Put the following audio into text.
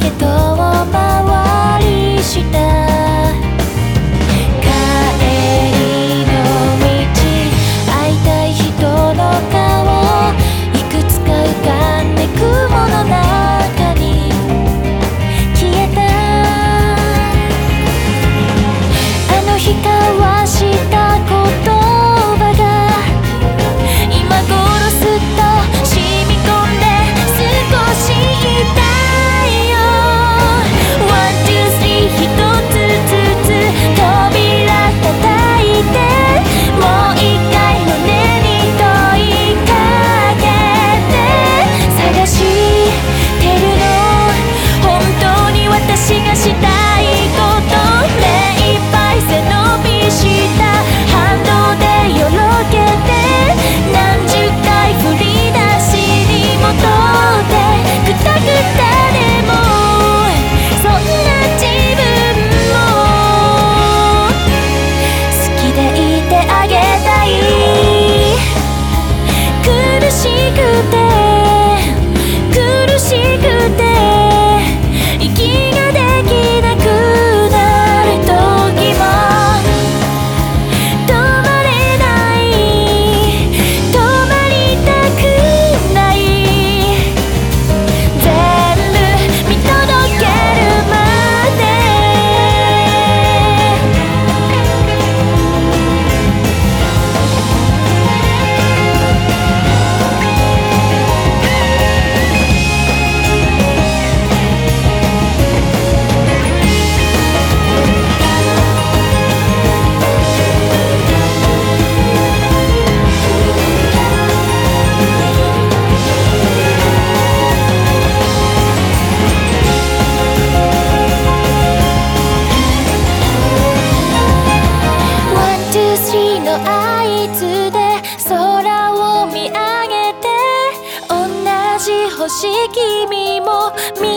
け遠回りしたあげたい。苦しくて苦しくて。し君も見